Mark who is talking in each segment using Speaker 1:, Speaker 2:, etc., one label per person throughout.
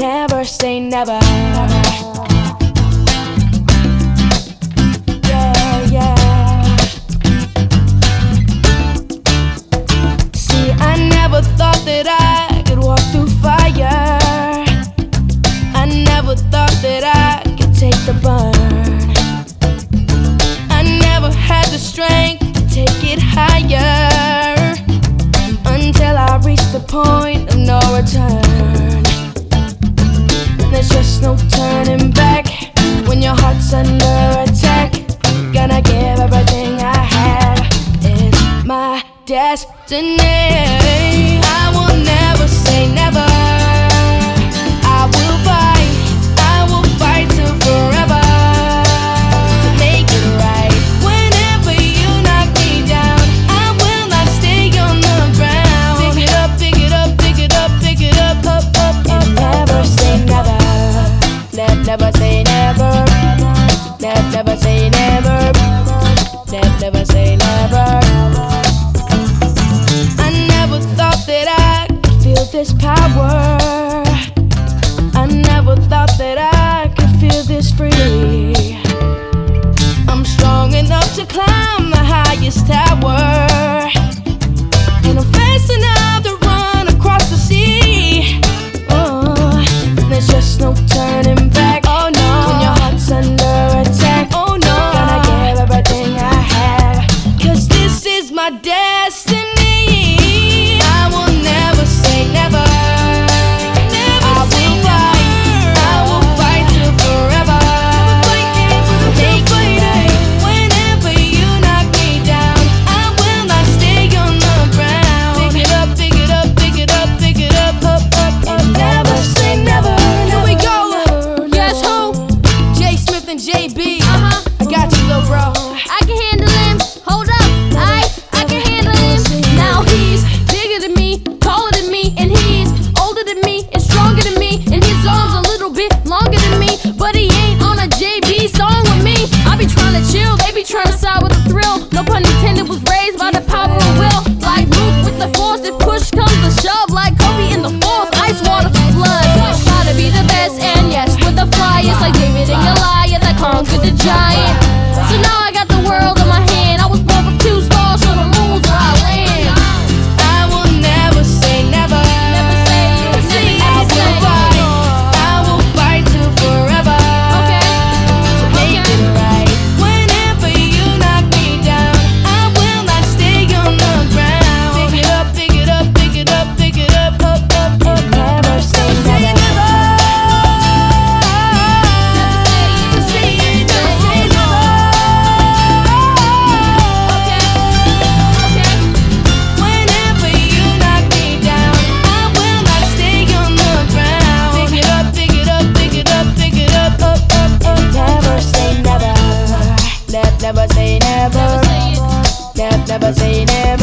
Speaker 1: Never say never. under attack. Gonna give everything I have. It's my destiny. I will never say never. I will fight. I will fight till forever. To make it right. Whenever you knock me down, I will not stay on the ground. Pick it up, pick it up, pick it up, pick it up, up, up. And never say never. Never say never never say never. Ne- never say never. I never thought that I could feel this power. I never thought that I could feel this free. I'm strong enough to climb the highest tower. And I'm facing another run across the sea. Oh, there's just no turning back. destiny. you're lying the
Speaker 2: giant.
Speaker 1: Never, never
Speaker 2: say never.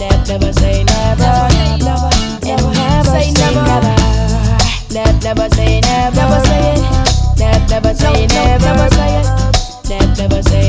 Speaker 2: Never,
Speaker 1: never say never.
Speaker 2: Never, never say
Speaker 1: never. Never, never say never.
Speaker 2: Never say it.
Speaker 1: Never, never
Speaker 2: say
Speaker 1: never. Never,
Speaker 2: never say